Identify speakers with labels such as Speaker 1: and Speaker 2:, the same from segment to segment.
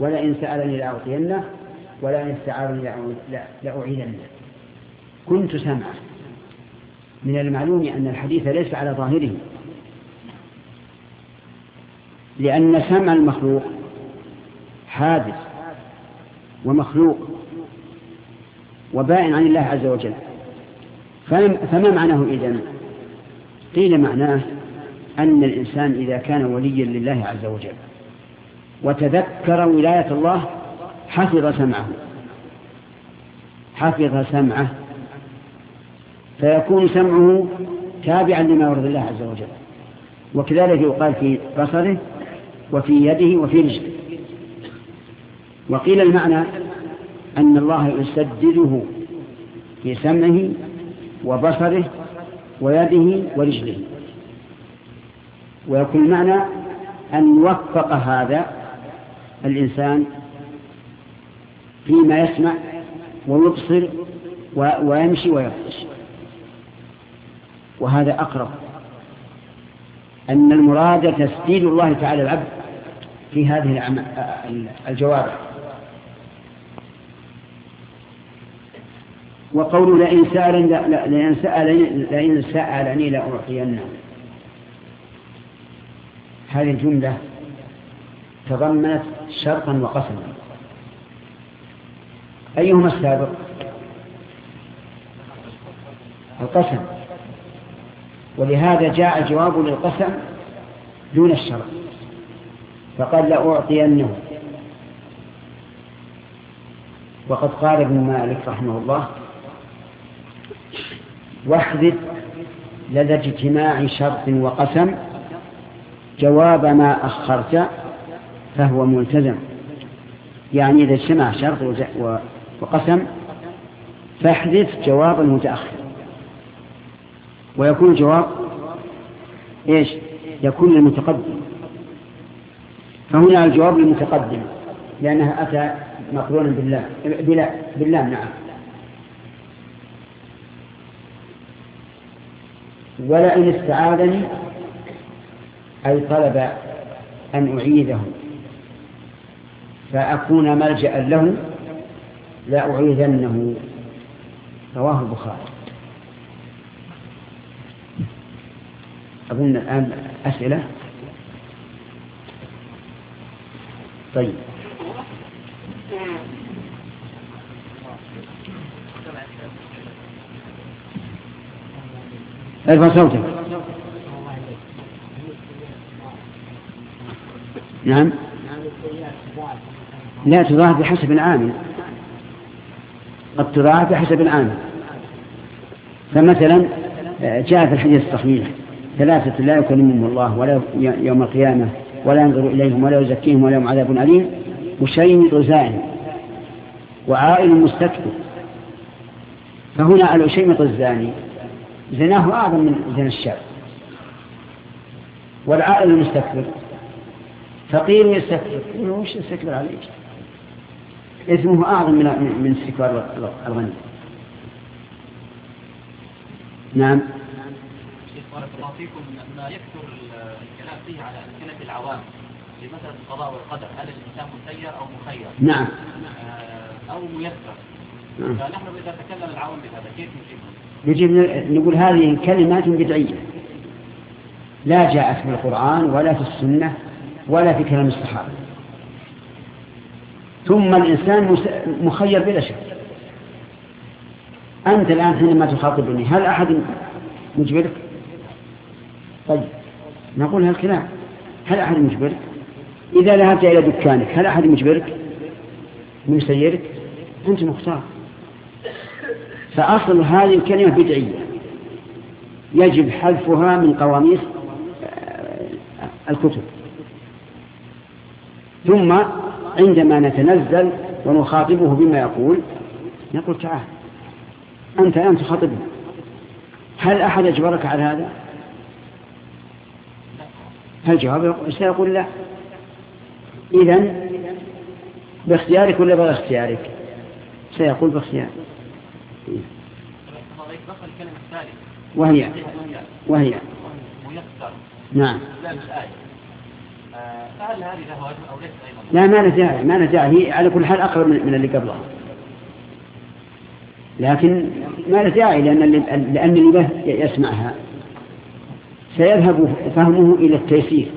Speaker 1: ولئن سألني لأعطينه ولئن استعارني لأعيدنه كنت سمعه من المعلوم أن الحديث ليس على ظاهره. لأن سمع المخلوق حادث ومخلوق وبائن عن الله عز وجل. فما معناه إذن؟ قيل معناه أن الإنسان إذا كان وليا لله عز وجل. وتذكر ولاية الله حفظ سمعه. حفظ سمعه. فيكون سمعه تابعا لما يرضي الله عز وجل. وكذلك يقال في بصره وفي يده وفي رجله. وقيل المعنى أن الله يسدده في سمعه وبصره ويده ورجله. ويكون المعنى أن يوفق هذا الإنسان فيما يسمع ويبصر ويمشي ويفتش وهذا أقرب. أن المراد تسديد الله تعالى العبد في هذه الجوارح. وقول لئن لئن سألني لئن سألني لأعطينه هذه الجملة تضمنت شرطا وقسما أيهما السابق؟ القسم. ولهذا جاء الجواب للقسم دون الشرط فقال لأعطينه. وقد قال ابن مالك رحمه الله واحذف لدى اجتماع شرط وقسم جواب ما أخرت فهو ملتزم. يعني إذا اجتمع شرط وقسم فاحذف جواب المتأخر. ويكون الجواب إيش؟ يكون المتقدم فهنا الجواب المتقدم لأنها أتى مقرونا بالله بلا بالله نعم. ولئن استعاذني أي طلب أن أعيده. فأكون ملجأ له لأعيذنه رواه البخاري. أظن الآن أسئلة؟ طيب. ارفع صوتك. نعم. لا تضاعف بحسب العامل. قد تضاعف بحسب العامل. فمثلا جاء في الحديث الصحيح ثلاثة لا يكلمهم الله ولا يوم القيامة ولا ينظر إليهم ولا يزكيهم ولا يوم عذاب أليم. وشيء زائن وعائل مستكبر. فهنا الأشيمط الزاني زناه أعظم من زنا الشاب والعائل المستكبر فقير يستكبر. وش يستكبر عليك؟ اسمه أعظم من من استكبار الغني. نعم.
Speaker 2: بارك الله فيكم ما يكثر الكلام فيه على ألسنة العوام. في مسألة القضاء والقدر هل الإنسان مسير أو مخير؟
Speaker 1: نعم.
Speaker 2: آه، أو ميسر. نعم. فنحن إذا تكلم العوام بهذا كيف
Speaker 1: نجيب؟ نجيب نقول هذه كلمات بدعية. لا جاءت في القرآن ولا في السنة ولا في كلام الصحابة. ثم الإنسان مخير بلا شك. أنت الآن حينما تخاطبني هل أحد مجبرك؟ طيب نقول هالكلام هل أحد مجبرك؟ إذا ذهبت إلى دكانك هل أحد مجبرك؟ مسيرك أنت مختار. فأصل هذه الكلمة بدعية. يجب حذفها من قواميس آه، الكتب. ثم عندما نتنزل ونخاطبه بما يقول نقول تعال أنت الآن تخاطبه هل أحد أجبرك على هذا؟ هل جواب سيقول لا؟ إذن باختيارك ولا بغير اختيارك؟ سيقول باختيارك وهي وهي. نعم.
Speaker 2: آه، فهل هذه له وجه أو ليس أيضا؟
Speaker 1: لا ما له داعي ما له داعي هي على كل حال أقرب من اللي قبلها. لكن ما له داعي لأن اللي, لأن اللي يسمعها. سيذهب فهمه إلى التيسير.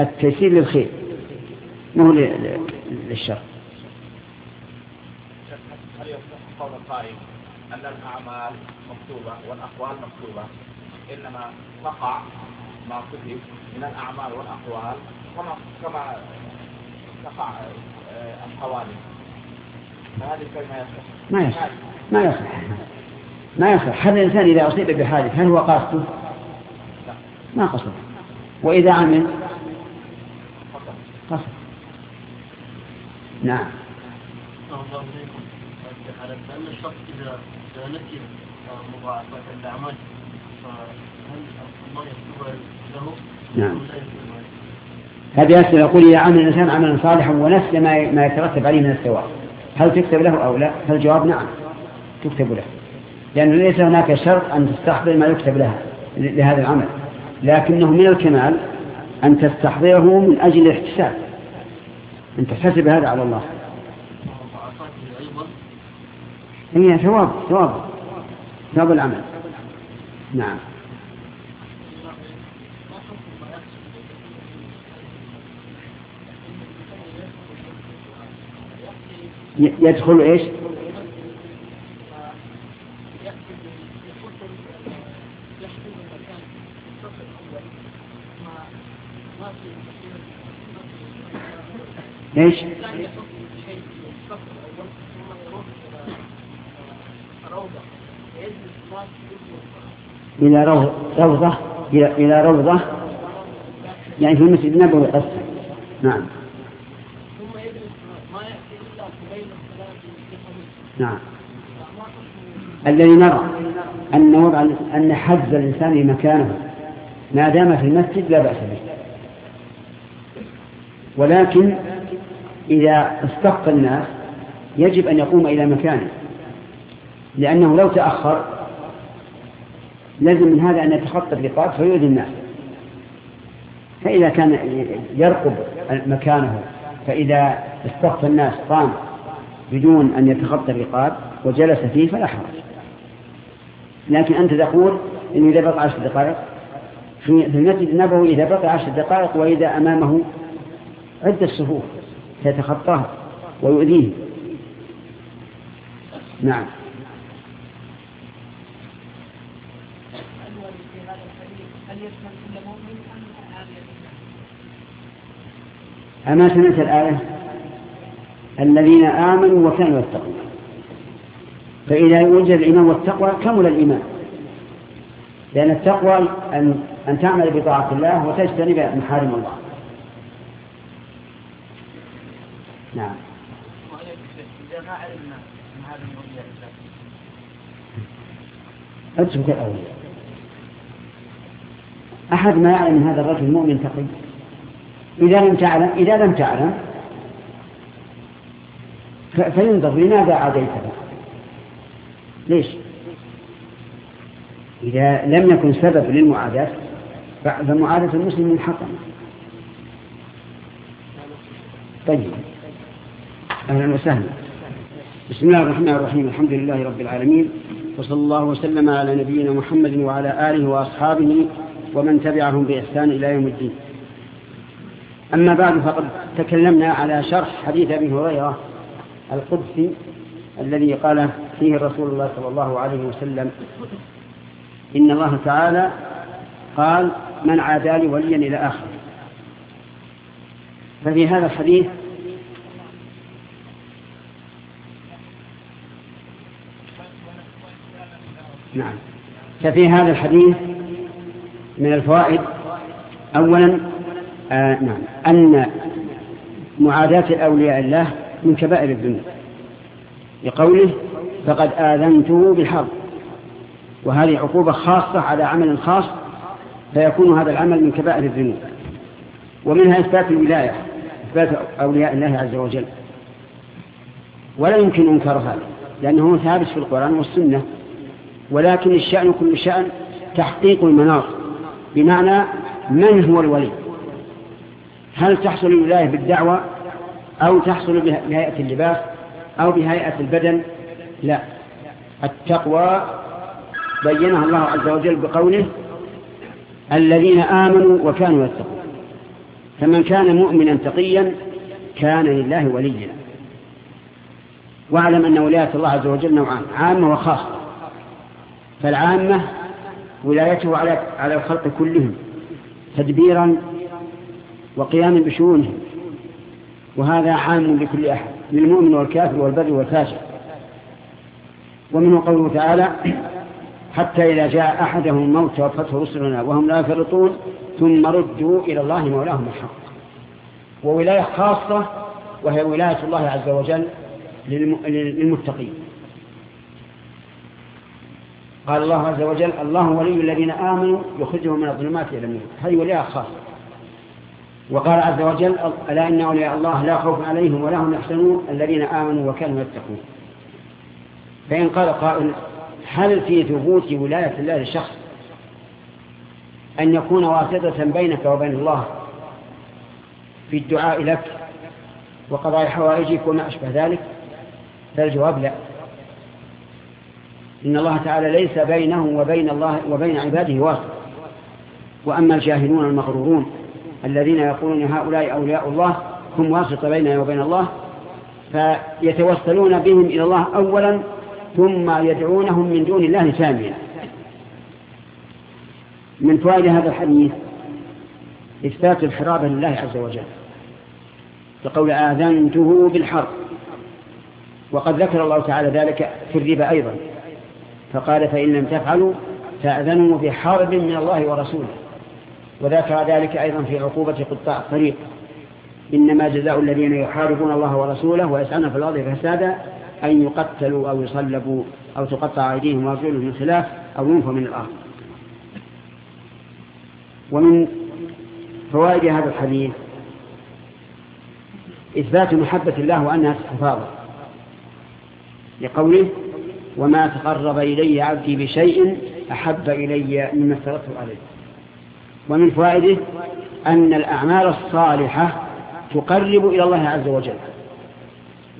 Speaker 1: التيسير للخير مو للشر.
Speaker 3: هل يصح قول القائل أن الأعمال مكتوبة والأقوال مكتوبة؟ إنما وقع ما كتب من الأعمال والأقوال كما كما تقع آه، الحوادث فهذه الكلمة يصح
Speaker 1: ما يصح. ما يصح. ما يصح. هل الإنسان إذا أصيب بحادث هل هو قاصده؟ ما قصد. وإذا عمل؟ قصد. نعم.
Speaker 4: الله عليكم على أن الشخص إذا نسي مضاعفات الأعمال فهل الله يكتبها له؟
Speaker 1: نعم. هذه أسئلة يقول إذا عمل الإنسان عملا صالحا ونسي ما ما يترتب عليه من الثواب. هل تكتب له أو لا؟ فالجواب نعم تكتب له. لأنه ليس هناك شرط أن تستحضر ما يكتب لها لهذا العمل. لكنه من الكمال أن تستحضره من أجل الاحتساب. أن تحتسب هذا على الله. هي ثواب ثواب. ثواب العمل. نعم. يدخل إيش؟ إيش؟ إلى روضة إلى روضة يعني في المسجد النبوي قصد نعم. نعم. الذي نرى أن وضع أن حجز الإنسان مكانه ما دام في المسجد لا بأس به. ولكن إذا استقى الناس يجب أن يقوم إلى مكانه لأنه لو تأخر لازم من هذا أن يتخطى الرقاب فيؤذي الناس. فإذا كان يرقب مكانه فإذا استقى الناس قام بدون أن يتخطى الرقاب وجلس فيه فلا حرج. لكن أنت تقول إنه إذا بقى عشر دقائق في المسجد النبوي إذا بقي عشر دقائق وإذا أمامه عدة صفوف سيتخطاها ويؤذيه نعم. أما سمعت الآية؟ الذين آمنوا وكانوا يتقون. فإذا وجد الإيمان والتقوى كمل الإيمان. لأن التقوى أن, أن تعمل بطاعة الله وتجتنب محارم الله. نعم. اترك الأولياء. أحد ما يعلم هذا الرجل مؤمن تقي؟ إذا لم تعلم إذا لم تعلم فينظر لماذا عاديته ليش؟ إذا لم يكن سبب للمعاداة فمعاداة المسلم حقا طيب. أهلا وسهلا. بسم الله الرحمن الرحيم. الحمد لله رب العالمين. وصلى الله وسلم على نبينا محمد وعلى آله وأصحابه ومن تبعهم بإحسان إلى يوم الدين. أما بعد فقد تكلمنا على شرح حديث أبي هريرة القدسي الذي قال فيه رسول الله صلى الله عليه وسلم إن الله تعالى قال من عادى لي وليا إلى آخره ففي هذا الحديث نعم ففي هذا الحديث من الفوائد أولا آه نعم أن معاداة أولياء الله من كبائر الذنوب. لقوله فقد آذنته بالحرب. وهذه عقوبة خاصة على عمل خاص فيكون هذا العمل من كبائر الذنوب. ومنها إثبات الولاية إثبات أولياء الله عز وجل. ولا يمكن إنكار هذا لأنه ثابت في القرآن والسنة. ولكن الشأن كل شأن تحقيق المناط بمعنى من هو الولي؟ هل تحصل الولاية بالدعوة؟ أو تحصل بهيئة اللباس أو بهيئة البدن. لا. التقوى بينها الله عز وجل بقوله الذين آمنوا وكانوا يتقون. فمن كان مؤمنا تقيا كان لله وليا. واعلم أن ولاية الله عز وجل نوعان عامة وخاصة. فالعامة ولايته على الخلق كلهم تدبيرا وقياما بشؤونهم. وهذا عام لكل أحد للمؤمن والكافر والبر والفاجر ومنه قوله تعالى حتى إذا جاء أحدهم الموت وفته رسلنا وهم لا يفرطون ثم ردوا إلى الله مولاهم الحق. وولاية خاصة وهي ولاية الله عز وجل للمتقين. قال الله عز وجل الله ولي الذين آمنوا يخرجهم من الظلمات إلى النور. هذه ولاية خاصة. وقال عز وجل ألا إن أولياء الله لا خوف عليهم ولا هم يحزنون الذين آمنوا وكانوا يتقون. فإن قال قائل هل في ثبوت ولاية الله للشخص أن يكون واسطة بينك وبين الله في الدعاء لك وقضاء حوائجك وما أشبه ذلك؟ فالجواب لا. إن الله تعالى ليس بينه وبين الله وبين عباده واسطة. وأما الجاهلون المغرورون الذين يقولون هؤلاء أولياء الله هم واسطة بيننا وبين الله فيتوسلون بهم إلى الله أولا ثم يدعونهم من دون الله ثانيا من فوائد هذا الحديث إثبات الحرابة لله عز وجل بقول آذنته بالحرب وقد ذكر الله تعالى ذلك في الربا أيضا فقال فإن لم تفعلوا فأذنوا بحرب من الله ورسوله. وذكر ذلك أيضا في عقوبة قطاع الطريق. إنما جزاء الذين يحاربون الله ورسوله ويسعون في الأرض فسادا أن يقتلوا أو يصلبوا أو تقطع أيديهم وأرجلهم من خلاف أو ينفوا من الأرض. ومن فوائد هذا الحديث إثبات محبة الله وأنها تتفاضل لقوله وما تقرب إلي عبدي بشيء أحب إلي مما افترضته عليه. ومن فوائده أن الأعمال الصالحة تقرب إلى الله عز وجل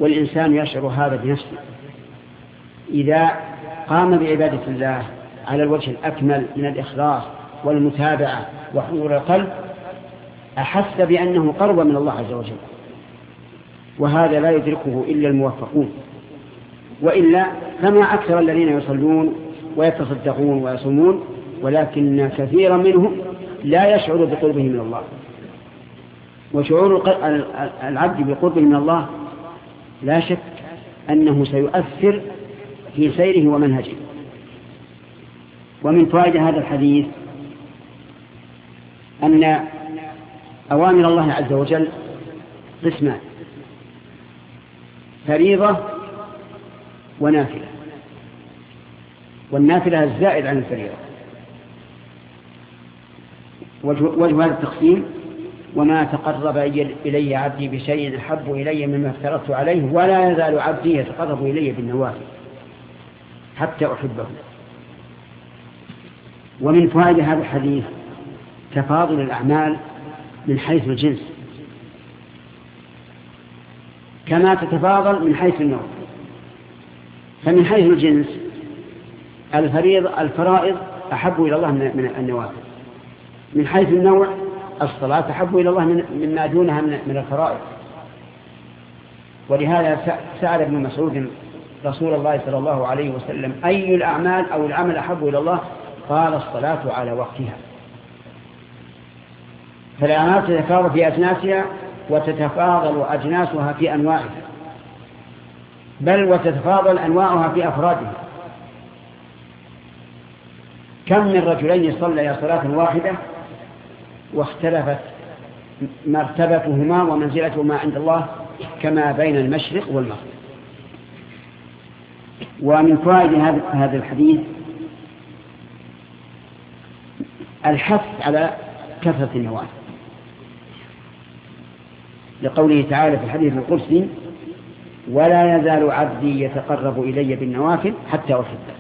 Speaker 1: والإنسان يشعر هذا بنفسه. إذا قام بعبادة الله على الوجه الأكمل من الإخلاص والمتابعة وحضور القلب أحس بأنه قرب من الله عز وجل وهذا لا يدركه إلا الموفقون. وإلا فما أكثر الذين يصلون ويتصدقون ويصومون ولكن كثيرا منهم لا يشعر بقربه من الله. وشعور العبد بقربه من الله لا شك أنه سيؤثر في سيره ومنهجه. ومن فائدة هذا الحديث أن أوامر الله عز وجل قسمان فريضة ونافلة. والنافلة الزائد عن الفريضة. وجه هذا التقسيم وما تقرب إلي عبدي بشيء أحب إلي مما افترضت عليه ولا يزال عبدي يتقرب إلي بالنوافل حتى أحبه. ومن فوائد هذا الحديث تفاضل الأعمال من حيث الجنس. كما تتفاضل من حيث النوع فمن حيث الجنس الفريض الفرائض أحب إلى الله من النوافل من حيث النوع الصلاة أحب إلى الله مما دونها من الفرائض. ولهذا سأل ابن مسعود رسول الله صلى الله عليه وسلم أي الأعمال أو العمل أحب إلى الله؟ قال الصلاة على وقتها. فالأعمال تتفاضل في أجناسها وتتفاضل أجناسها في أنواعها بل وتتفاضل أنواعها في أفرادها. كم من رجلين صليا صلاة واحدة؟ واختلفت مرتبتهما ومنزلتهما عند الله كما بين المشرق والمغرب. ومن فوائد هذا الحديث الحث على كثرة النوافل. لقوله تعالى في الحديث القدسي ولا يزال عبدي يتقرب إلي بالنوافل حتى أحبه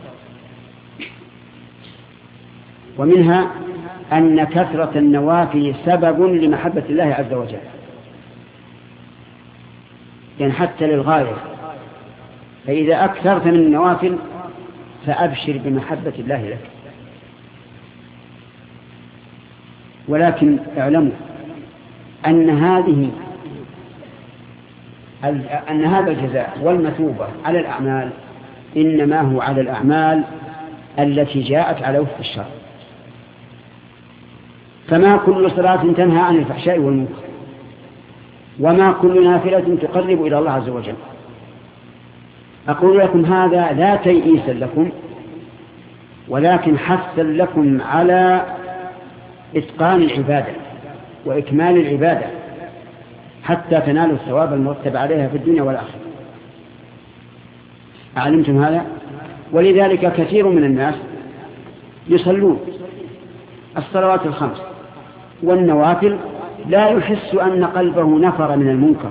Speaker 1: ومنها أن كثرة النوافل سبب لمحبة الله عز وجل. يعني حتى للغاية. فإذا أكثرت من النوافل فأبشر بمحبة الله لك. ولكن اعلموا أن هذه أن هذا الجزاء والمثوبة على الأعمال إنما هو على الأعمال التي جاءت على وفق الشرع. فما كل صلاة تنهى عن الفحشاء والمنكر وما كل نافلة تقرب إلى الله عز وجل. أقول لكم هذا لا تيئيسا لكم ولكن حثا لكم على إتقان العبادة وإكمال العبادة حتى تنالوا الثواب المرتب عليها في الدنيا والآخرة. أعلمتم هذا؟ ولذلك كثير من الناس يصلون الصلوات الخمس. والنوافل لا يحس أن قلبه نفر من المنكر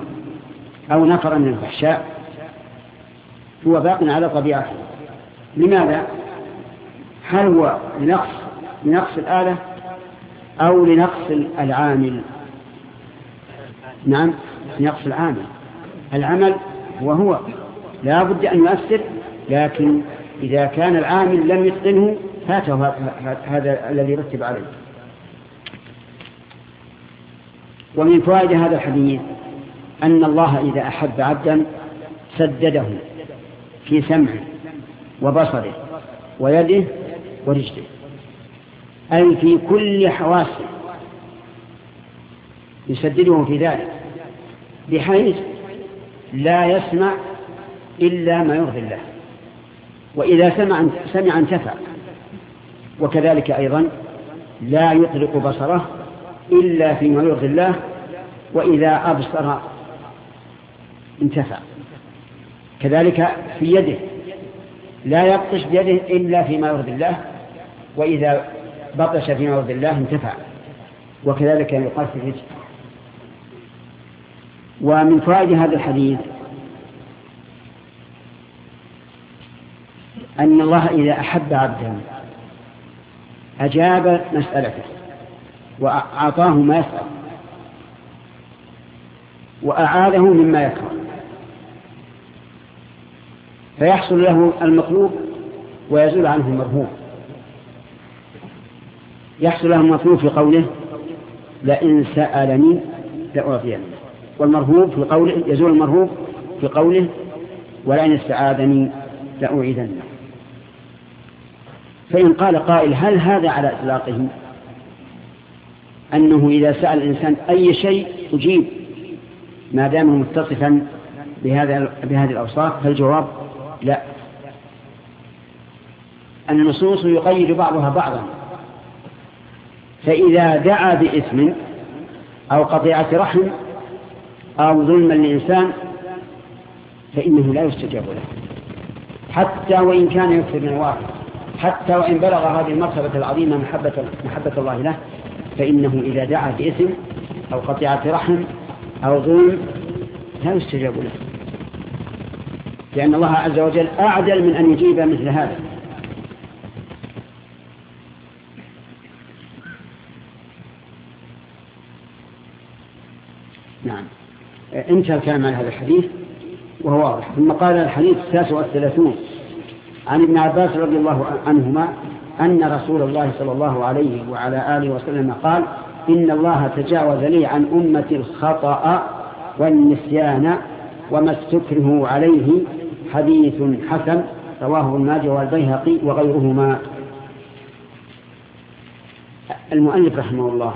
Speaker 1: أو نفر من الفحشاء. هو باق على طبيعته. لماذا؟ هل هو لنقص لنقص الآلة أو لنقص العامل؟ نعم لنقص العامل. العمل وهو لا بد أن يؤثر لكن إذا كان العامل لم يتقنه فاته هذا الذي رتب عليه. ومن فوائد هذا الحديث أن الله إذا أحب عبدا سدده في سمعه وبصره ويده ورجله أي في كل حواسه يسدده في ذلك بحيث لا يسمع إلا ما يرضي الله وإذا سمع سمع انتفع وكذلك أيضا لا يطلق بصره إلا فيما يرضي الله وإذا أبصر انتفع كذلك في يده. لا يبطش بيده إلا فيما يرضي الله وإذا بطش فيما يرضي الله انتفع وكذلك يقال في الرجل ومن فوائد هذا الحديث أن الله إذا أحب عبدا أجاب مسألته. وأعطاه ما يسأل. وأعاده مما يكره. فيحصل له المطلوب ويزول عنه المرهوب يحصل له المطلوب في قوله لئن سألني لأعطيني. والمرهوب في قوله يزول المرهوب في قوله ولئن استعاذني لأعيذنه. فإن قال قائل هل هذا على إطلاقه؟ أنه إذا سأل الإنسان أي شيء أجيب. ما دام متصفا بهذا بهذه الأوصاف فالجواب لا. النصوص يقيد بعضها بعضا. فإذا دعا بإثم أو قطيعة رحم أو ظلما لإنسان فإنه لا يستجاب له. حتى وإن كان يكثر من الواقع حتى وإن بلغ هذه المرتبة العظيمة محبة, محبة الله له فإنه إذا دعا بإثم أو قطيعة رحم أو ظلم لا يستجاب له. لأن الله عز وجل أعدل من أن يجيب مثل هذا. نعم. انتهى الكلام عن هذا الحديث وهو واضح. ثم قال الحديث التاسع والثلاثون. عن ابن عباس رضي الله عنهما أن رسول الله صلى الله عليه وعلى آله وسلم قال إن الله تجاوز لي عن أمة الخطأ والنسيان وما استكره عليه حديث حسن رواه ابن ماجه والبيهقي وغيرهما. المؤلف رحمه الله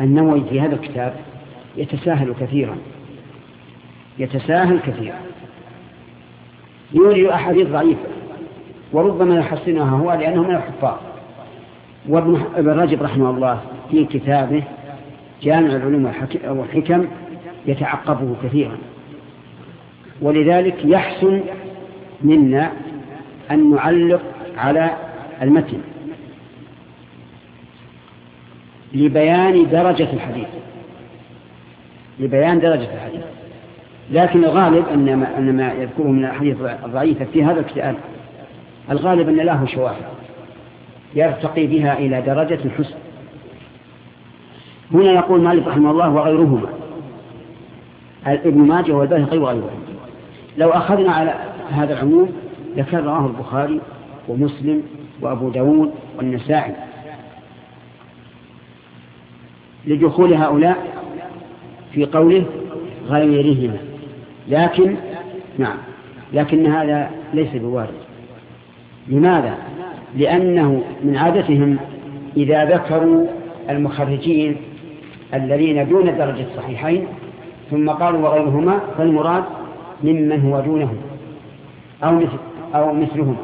Speaker 1: النووي في هذا الكتاب يتساهل كثيرا يتساهل كثيرا. يوري أحاديث ضعيفة. وربما يحسنها هو لأنه من الحفاظ وابن رجب رحمه الله في كتابه جامع العلوم والحكم يتعقبه كثيرا. ولذلك يحسن منا أن نعلق على المتن لبيان درجة الحديث. لبيان درجة الحديث. لكن الغالب أن ما, يذكره من الأحاديث الضعيفة في هذا الكتاب الغالب أن له شواهد. يرتقي بها إلى درجة الحسن. هنا يقول مالك رحمه الله وغيرهما. ابن ماجه والبيهقي وغيرهما لو أخذنا على هذا العموم لكان رواه البخاري ومسلم وأبو داود والنسائي. لدخول هؤلاء في قوله غيرهما. لكن نعم. لكن هذا ليس بوارد. لماذا؟ لأنه من عادتهم إذا ذكروا المخرجين الذين دون درجة الصحيحين ثم قالوا وغيرهما فالمراد ممن هو دونهم أو مثل أو مثلهما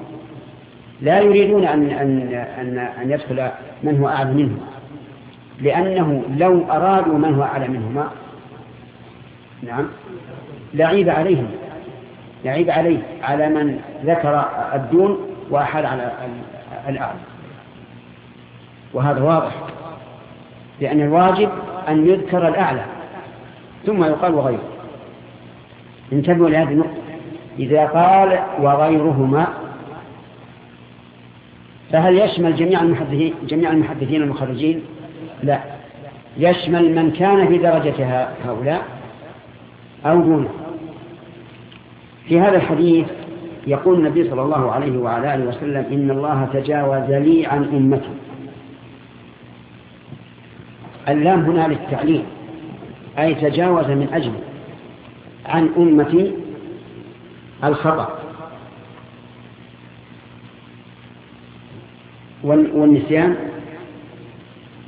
Speaker 1: لا يريدون أن أن أن أن يدخل من هو أعلى منهم لأنه لو أرادوا من هو أعلى منهما نعم لعيب عليهم لعيب عليه على من ذكر الدون وأحد على الأعلى وهذا واضح. لأن الواجب أن يذكر الأعلى ثم يقال وغيره. انتبهوا لهذه النقطة. إذا قال وغيرهما فهل يشمل جميع المحدثين جميع المحدثين المخرجين؟ لا. يشمل من كان في درجة هؤلاء أو دونه. في هذا الحديث يقول النبي صلى الله عليه وعلى آله وسلم إن الله تجاوز لي عن أمتي. اللام هنا للتعليم أي تجاوز من أجل عن أمتي الخطأ. والنسيان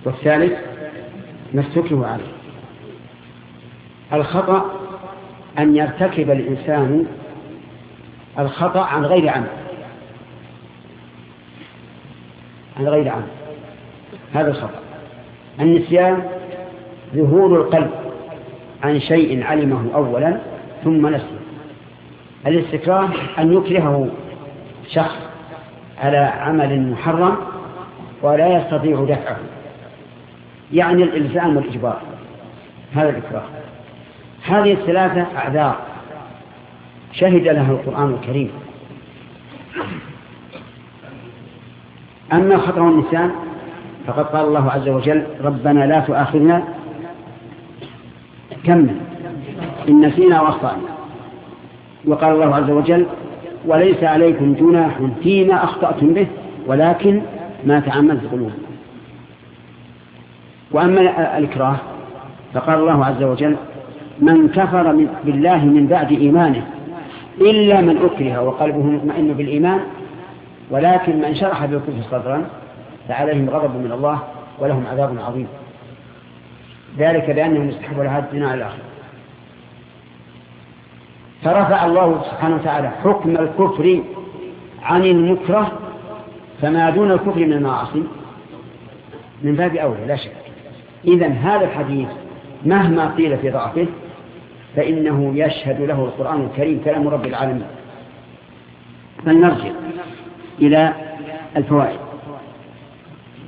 Speaker 1: والثالث ما استكره عليه. الخطأ أن يرتكب الإنسان الخطأ عن غير عمد عن غير عمد هذا الخطأ. النسيان ظهور القلب عن شيء علمه أولا ثم نسيه. الاستكراه أن يكرهه شخص على عمل محرم ولا يستطيع دفعه. يعني الإلزام والإجبار. هذا الإكراه. هذه الثلاثة أعذار. شهد لها القرآن الكريم. أما خطأ النسيان فقد قال الله عز وجل ربنا لا تؤاخذنا كمل إن نسينا وأخطأنا. وقال الله عز وجل وليس عليكم جناح فيما أخطأتم به ولكن ما تعمدت قلوبكم. وأما الإكراه فقال الله عز وجل من كفر بالله من بعد إيمانه إلا من أكره وقلبه مطمئن بالإيمان ولكن من شرح بالكفر صدرا فعليهم غضب من الله ولهم عذاب عظيم. ذلك بأنهم يستحبوا لها الدنيا على الآخرة فرفع الله سبحانه وتعالى حكم الكفر عن المكره فما دون الكفر من المعاصي من باب أولى لا شك. إذا هذا الحديث مهما قيل في ضعفه فإنه يشهد له القرآن الكريم كلام رب العالمين. فلنرجع إلى الفوائد.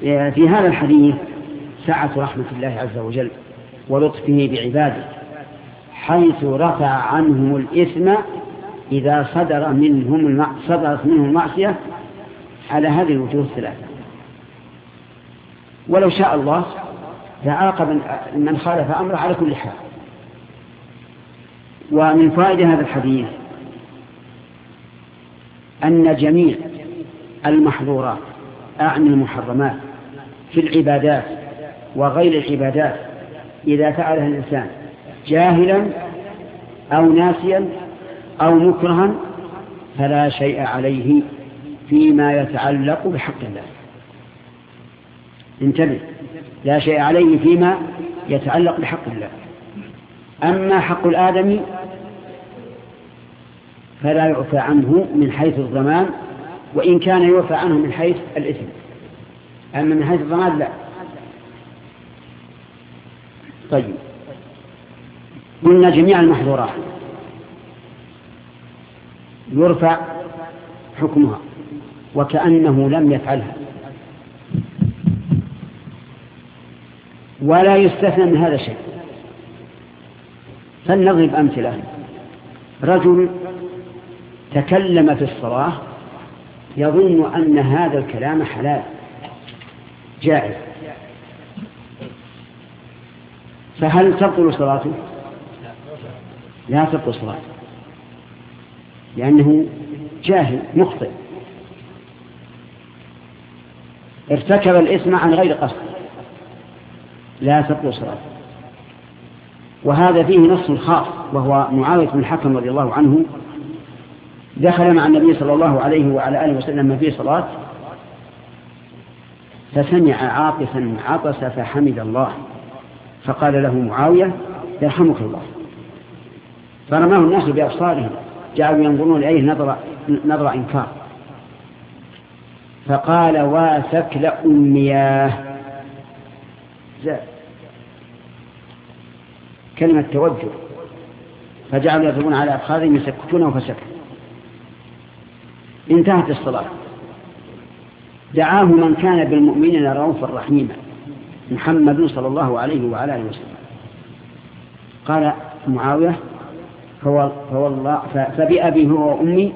Speaker 1: في هذا الحديث سعة رحمة الله عز وجل ولطفه بعباده حيث رفع عنهم الإثم إذا صدر منهم صدرت منهم المعصية على هذه الوجوه الثلاثة. ولو شاء الله لعاقب من خالف أمره على كل حال. ومن فائدة هذا الحديث أن جميع المحظورات أعني المحرمات في العبادات وغير العبادات إذا فعلها الإنسان جاهلا أو ناسيا أو مكرها فلا شيء عليه فيما يتعلق بحق الله. انتبه لا شيء عليه فيما يتعلق بحق الله. أما حق الآدمي فلا يعفى عنه من حيث الضمان وإن كان يعفى عنه من حيث الإثم. أما من حيث الضمان لا. طيب. قلنا جميع المحظورات. يرفع حكمها وكأنه لم يفعلها. ولا يستثنى من هذا شيء. فلنضرب أمثلة. رجل تكلم في الصلاة يظن أن هذا الكلام حلال جائز. فهل تبطل صلاته؟ لا تبطل صلاته لأنه جاهل مخطئ. ارتكب الإثم عن غير قصد لا تبطل صلاته. وهذا فيه نص خاص وهو معاوية بن الحكم رضي الله عنه دخل مع النبي صلى الله عليه وعلى آله وسلم في صلاة فسمع عاطفا عطس فحمد الله فقال له معاوية يرحمك الله. فرماه الناس بأبصارهم جعلوا ينظرون إليه نظر, نظر إنكار. فقال واسك أمياه زاد كلمة توجه. فجعلوا يضربون على أبخارهم يسكتونه فسكت. انتهت الصلاة. دعاه من كان بالمؤمنين رؤوفا رحيما محمد صلى الله عليه وعلى آله وسلم. قال معاوية فوالله فبأبي هو وأمي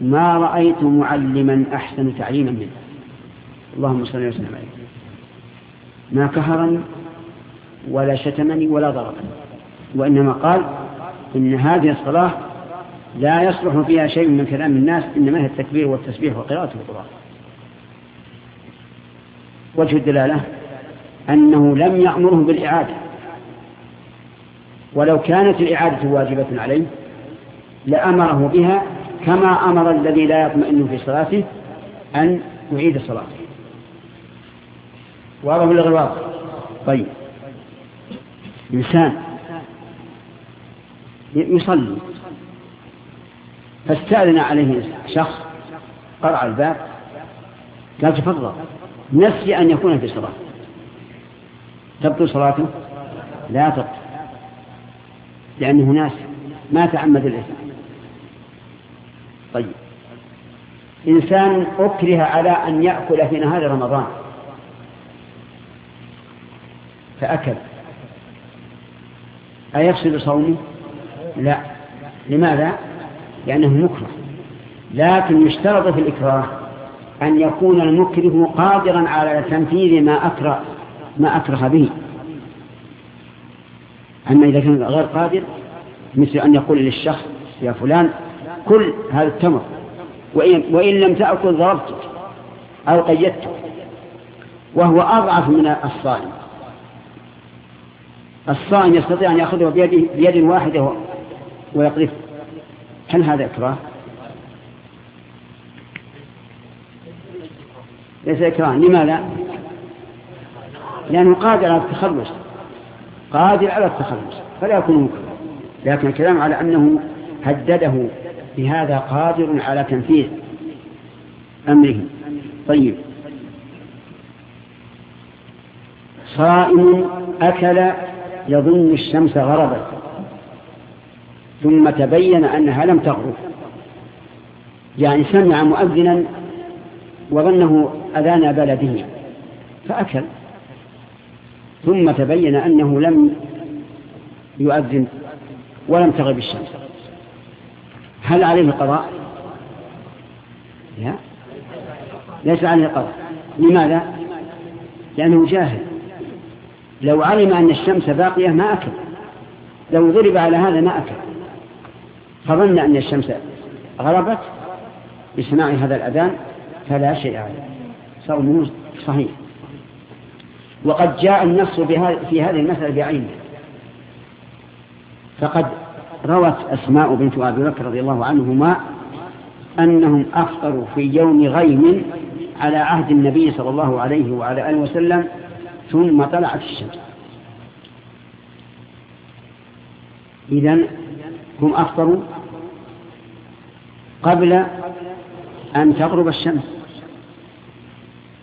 Speaker 1: ما رأيت معلما أحسن تعليما منه. اللهم صل وسلم عليه. ما كهرني ولا شتمني ولا ضربني. وإنما قال إن هذه الصلاة لا يصلح فيها شيء من كلام الناس إنما هي التكبير والتسبيح وقراءة القرآن. وجه الدلالة أنه لم يأمره بالإعادة. ولو كانت الإعادة واجبة عليه لأمره بها كما أمر الذي لا يطمئن في صلاته أن يعيد صلاته. واضح واضح؟ طيب. إنسان يصلي. فاستأذن عليه شخص قرع الباب قال تفضل. نسي أن يكون في صلاة. تبطل صلاته؟ لا تبطل. لأنه ناس ما تعمد الإثم. طيب. إنسان أكره على أن يأكل في نهار رمضان. فأكل. أيفسد صومه؟ لا. لماذا؟ لأنه مكره. لكن يشترط في الإكراه أن يكون المكره قادرا على تنفيذ ما أكره ما أكره به. أما إذا كان غير قادر مثل أن يقول للشخص يا فلان كل هذا التمر وإن, وإن لم تأكل ضربتك أو قيدتك وهو أضعف من الصائم. الصائم يستطيع أن يأخذه بيد, بيد واحدة ويقذفه. هل هذا إكراه؟ ليس إكراه. لماذا؟ لأنه قادر على التخلص. قادر على التخلص. فلا يكون مكره لكن الكلام على أنه هدده بهذا قادر على تنفيذ أمره. طيب. صائم أكل يظن الشمس غربت ثم تبين أنها لم تغرب يعني سمع مؤذنا وظنه أذان بلده فأكل. ثم تبين أنه لم يؤذن ولم تغرب الشمس. هل عليه قضاء لا. ليس عليه قضاء لماذا؟ لأنه جاهل. لو علم أن الشمس باقية ما أكل. لو ضرب على هذا ما أكل. فظن أن الشمس غربت بسماع هذا الأذان فلا شيء عليه. صومه صحيح. وقد جاء النص في هذه المسألة بعينه. فقد روت أسماء بنت أبي بكر رضي الله عنهما أنهم أفطروا في يوم غيم على عهد النبي صلى الله عليه وعلى آله وسلم ثم طلعت الشمس. إذن هم أفطروا قبل أن تغرب الشمس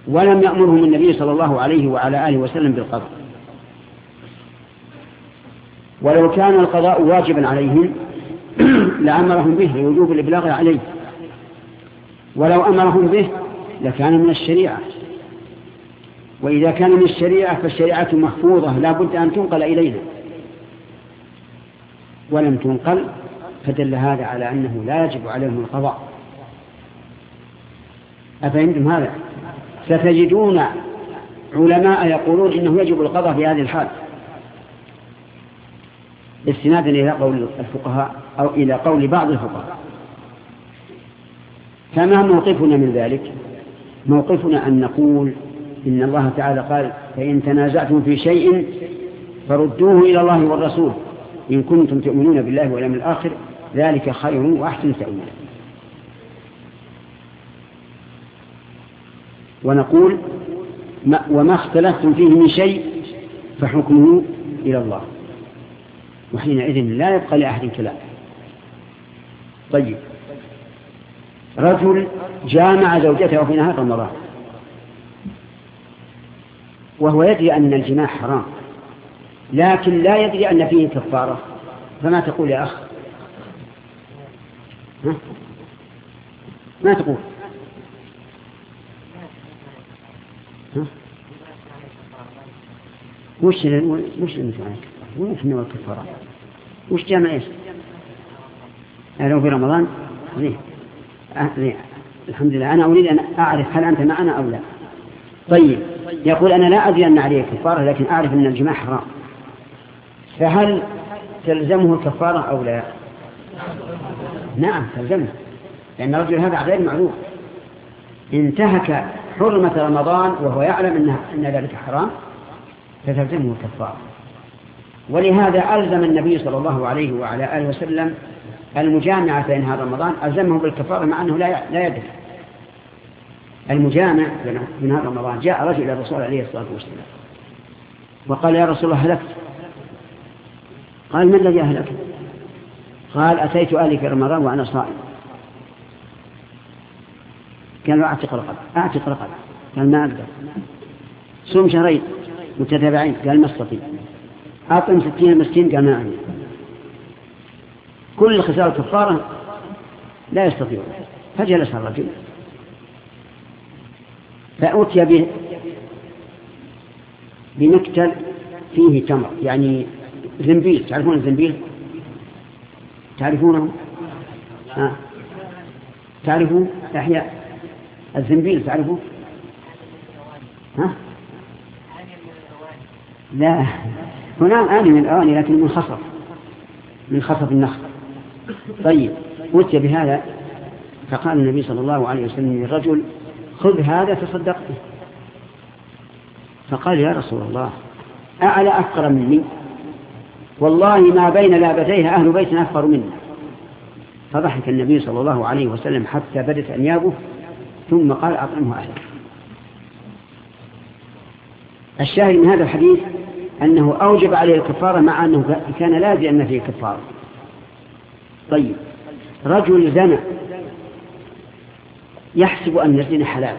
Speaker 1: ولم يأمرهم النبي صلى الله عليه وعلى آله وسلم بالقضاء. ولو كان القضاء واجبا عليهم لأمرهم به لوجوب الإبلاغ عليه. ولو أمرهم به لكان من الشريعة. وإذا كان من الشريعة فالشريعة محفوظة لا بد أن تنقل إلينا ولم تنقل فدل هذا على أنه لا يجب عليهم القضاء. أفهمتم هذا؟ ستجدون علماء يقولون إنه يجب القضاء في هذه الحال. استنادا إلى قول الفقهاء أو إلى قول بعض الفقهاء. فما موقفنا من ذلك؟ موقفنا أن نقول إن الله تعالى قال فإن تنازعتم في شيء فردوه إلى الله والرسول. إن كنتم تؤمنون بالله واليوم الآخر ذلك خير وأحسن تأويلا. ونقول ما وما اختلفتم فيه من شيء فحكمه إلى الله. وحينئذ لا يبقى لأحد كلام. طيب. رجل جامع زوجته في نهار رمضان. وهو يدري أن الجماع حرام. لكن لا يدري أن فيه كفارة. فما تقول يا أخ؟ ها؟ ما تقول؟ ها؟ وش وش نوع الكفارة؟ وش جامع إيش؟ لو في رمضان؟ ليه أه الحمد لله. أنا أريد أن أعرف هل أنت معنا أو لا. طيب. يقول أنا لا أدري أن عليه كفارة لكن أعرف أن الجماع حرام. فهل تلزمه الكفارة أو لا؟ نعم تلزمه لأن الرجل هذا غير معروف. انتهك حرمة رمضان وهو يعلم أن, أن ذلك حرام فتلزمه الكفارة. ولهذا ألزم النبي صلى الله عليه وعلى آله وسلم المجامعة في نهار رمضان ألزمه بالكفارة مع أنه لا يدري. المجامع في نهار رمضان جاء رجل إلى الرسول عليه الصلاة والسلام وقال يا رسول الله هلكت. قال ما الذي أهلك? قال أتيت أهلي في رمضان وأنا صائم. قال أعتق رقبة. أعتق رقبة. قال ما أقدر. صوم شهرين متتابعين. قال ما أستطيع. أعطم ستين مسكين. قال ما أعلم كل خسارة كفارة لا يستطيع فجلس الرجل. فأتي به بمكتل فيه تمر. يعني زنبيل تعرفون الزنبيل؟ تعرفونه؟ آه. تعرفوا أحياء؟ الزنبيل تعرفوا؟ ها؟ لا. هنا آني من الأواني لكن من خصف. من خصف النخل. طيب أتي بهذا. فقال النبي صلى الله عليه وسلم للرجل خذ هذا تصدق به فقال يا رسول الله أعلى أفقر مني؟ والله ما بين لابتيها أهل بيت أفقر مني فضحك النبي صلى الله عليه وسلم حتى بدت أنيابه ثم قال أطعمه أهلك الشاهد من هذا الحديث أنه أوجب عليه الكفارة مع أنه كان لا أن فيه كفارة. طيب رجل زنى. يحسب أن الزنا حلال.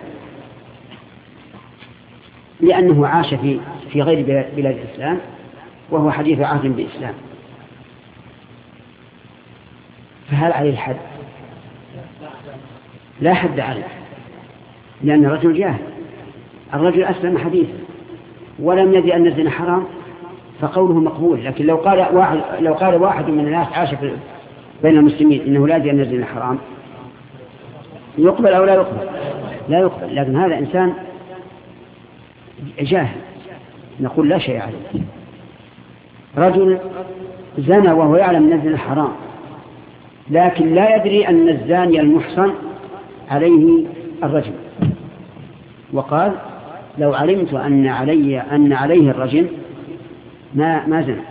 Speaker 1: لأنه عاش في في غير بلاد الإسلام. وهو حديث عهد بالإسلام فهل عليه الحد؟ لا حد عليه لأن الرجل جاهل. الرجل أسلم حديثا ولم يدري أن الزنا حرام فقوله مقبول. لكن لو قال واحد لو قال واحد من الناس عاش بين المسلمين إنه لا يدري أن الزنا حرام يقبل أو لا يقبل؟ لا يقبل. لكن هذا إنسان جاهل نقول لا شيء عليه. رجل زنى وهو يعلم أن الزنا حرام لكن لا يدري أن الزاني المحصن عليه الرجم. وقال لو علمت أن علي أن عليه الرجم ما ما زنى.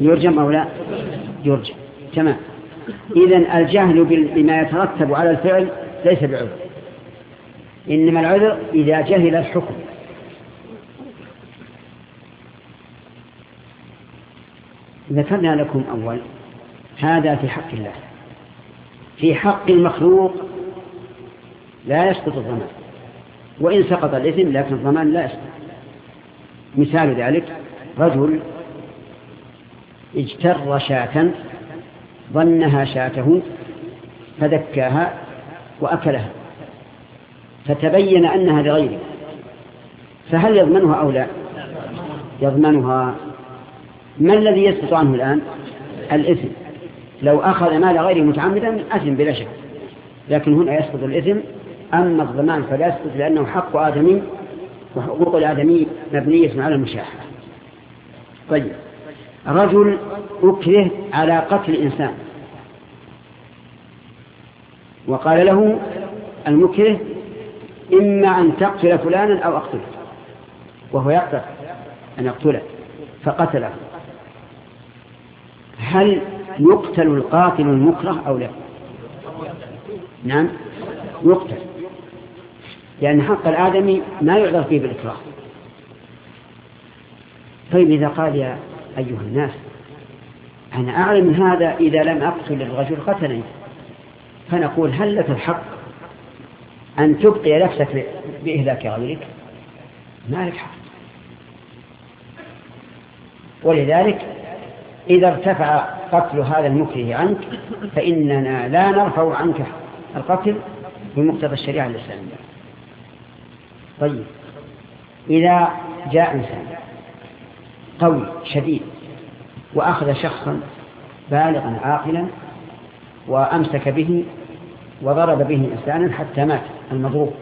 Speaker 1: يرجم أو لا؟ يرجم. تمام. إذا الجهل بما يترتب على الفعل ليس بعذر. إنما العذر إذا جهل الحكم. ذكرنا لكم أول هذا في حق الله. في حق المخلوق لا يسقط الضمان وإن سقط الإثم لكن الضمان لا يسقط. مثال ذلك رجل اجتر شاة ظنها شاته فذكاها وأكلها فتبين أنها لغيره. فهل يضمنها أو لا؟ يضمنها. ما الذي يسقط عنه الآن؟ الإثم. لو أخذ مال غيره متعمدا أثم بلا شك. لكن هنا يسقط الإثم. أما الضمان فلا يسقط لأنه حق آدمي وحقوق الآدمي مبنية على المشاحة. طيب. رجل أكره على قتل إنسان. وقال له المكره إما أن تقتل فلانا أو أقتله. وهو يقتل أن يقتله فقتله. هل يقتل القاتل المكره أو لا؟ نعم يقتل. لأن حق الآدمي ما يعذر فيه بالإكراه. طيب إذا قال يا أيها الناس أنا أعلم من هذا إذا لم أقتل الرجل قتلني فنقول هل لك الحق أن تبقي نفسك بإهلاك غيرك؟ ما لك حق. ولذلك إذا ارتفع قتل هذا المكره عنك فإننا لا نرفع عنك القتل بمقتضى الشريعة الإسلامية. طيب. إذا جاء إنسان قوي شديد وأخذ شخصا بالغا عاقلا وأمسك به وضرب به إنسانا حتى مات المضروب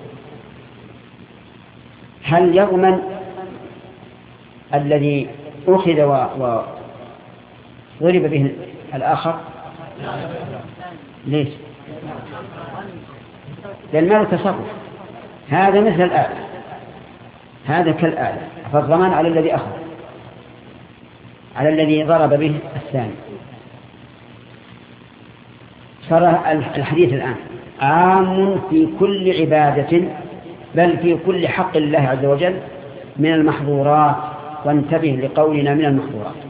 Speaker 1: هل يضمن الذي أخذ وضرب به الآخر. ليش؟ لأن ما له تصرف. هذا مثل الآلة. هذا كالآلة. فالضمان على الذي أخذ. على الذي ضرب به الثاني. صار الحديث الآن. عام في كل عبادة بل في كل حق الله عز وجل من المحظورات. وانتبه لقولنا من المحظورات.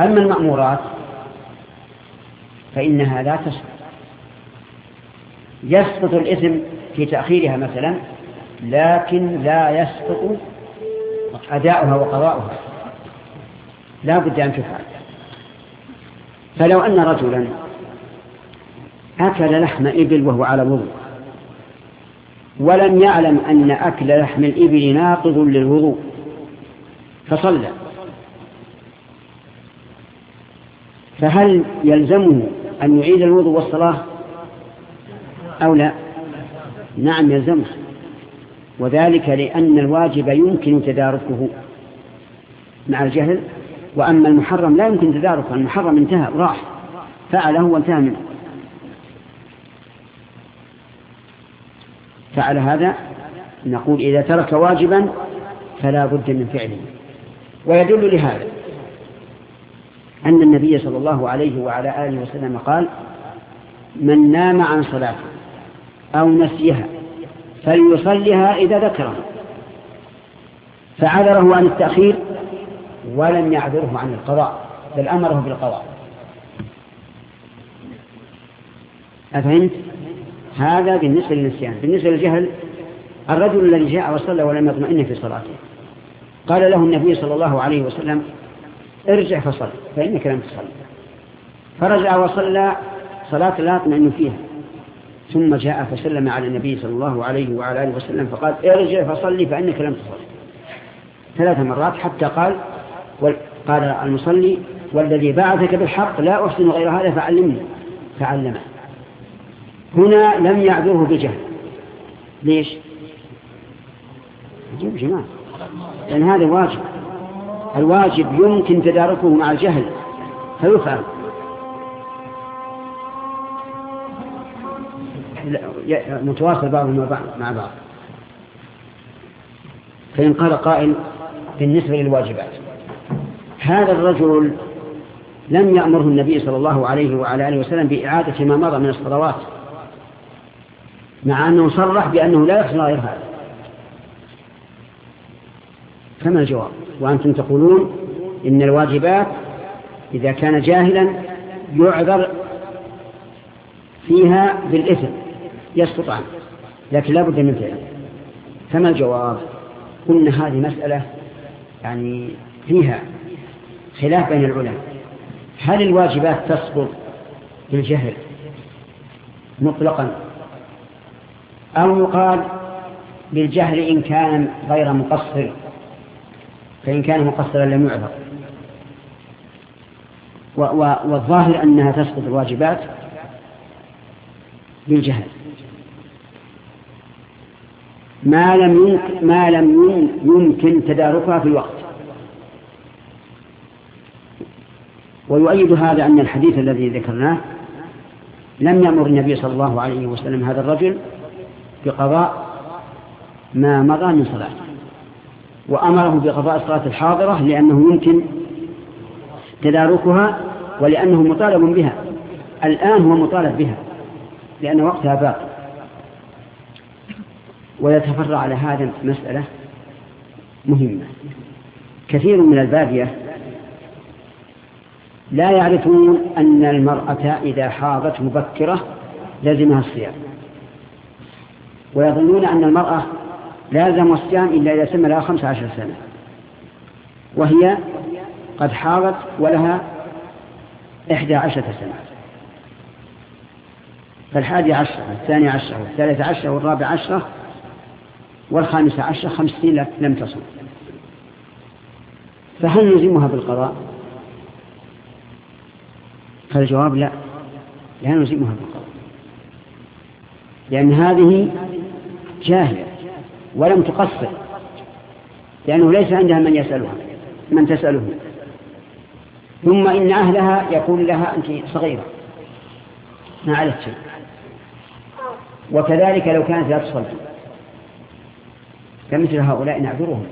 Speaker 1: أما المأمورات فإنها لا تسقط. يسقط الإثم في تأخيرها مثلا لكن لا يسقط أداؤها وقضاؤها. لا بد أن تفعل. فلو أن رجلا أكل لحم إبل وهو على وضوء ولم يعلم أن أكل لحم الإبل ناقض للوضوء فصلى. فهل يلزمه أن يعيد الوضوء والصلاة؟ أو لا؟ نعم يلزمه. وذلك لأن الواجب يمكن تداركه مع الجهل. وأما المحرم لا يمكن تداركه المحرم انتهى راح. فعله وانتهى منه. فعل هذا نقول إذا ترك واجبا فلا بد من فعله. ويدل لهذا. أن النبي صلى الله عليه وعلى آله وسلم قال من نام عن صلاة أو نسيها فليصلها إذا ذكرها فعذره عن التأخير ولم يعذره عن القضاء بل أمره بالقضاء. أفهمت؟ هذا بالنسبة للنسيان. بالنسبة للجهل الرجل الذي جاء وصلى ولم يطمئن في صلاته. قال له النبي صلى الله عليه وسلم ارجع فصل فإنك لم تصل فرجع وصلى صلاة لا يطمئن فيها. ثم جاء فسلم على النبي صلى الله عليه وعلى آله وسلم فقال ارجع فصلي فإنك لم تصل ثلاث مرات حتى قال قال المصلي والذي بعثك بالحق لا أحسن غير هذا فعلمني فعلمه. هنا لم يعذره بجهل. ليش؟ عجيب جماعة. لأن هذا واجب. الواجب يمكن تداركه مع الجهل فيفعل. متواصل بعضهم مع بعض. فإن قال قائل بالنسبة للواجبات. هذا الرجل لم يأمره النبي صلى الله عليه وعلى آله وسلم بإعادة ما مضى من الصلوات مع أنه صرح بأنه لا يخشى غير هذا. فما الجواب وأنتم تقولون إن الواجبات إذا كان جاهلا يعذر فيها بالإثم يسقط عنه لكن لا بد من فعله فما الجواب؟ قلنا هذه مسألة يعني فيها خلاف بين العلماء. هل الواجبات تسقط بالجهل مطلقا؟ أو يقال بالجهل إن كان غير مقصر؟ فإن كان مقصرا لم يعذر. والظاهر أنها تسقط الواجبات بالجهل. ما لم يمكن, ما لم يمكن تداركها في الوقت. ويؤيد هذا أن الحديث الذي ذكرناه لم يأمر النبي صلى الله عليه وسلم هذا الرجل بقضاء ما مضى من صلاة وأمره بقضاء الصلاة الحاضرة لأنه يمكن تداركها ولأنه مطالب بها. الآن هو مطالب بها لأن وقتها باقي. ويتفرع على هذا مسألة مهمة. كثير من البادية لا يعرفون أن المرأة إذا حاضت مبكرة لزمها الصيام. ويظنون أن المرأة لازم الصيام إلا إذا تم لها خمس عشر سنة. وهي قد حاضت ولها إحدى عشرة سنة. فالحادي عشرة والثاني عشرة والثالث عشرة والرابع عشرة والخامسة عشرة خمس سنين لم تصل فهل نلزمها بالقضاء؟ فالجواب لا. لا نلزمها بالقضاء. لأن هذه جاهلة. ولم تقصر. لأنه ليس عندها من يسألها من تسأله. ثم إن أهلها يقول لها أنت صغيرة. ما عليك شيء. وكذلك لو كانت لا تصلي فمثل هؤلاء نعذرهم.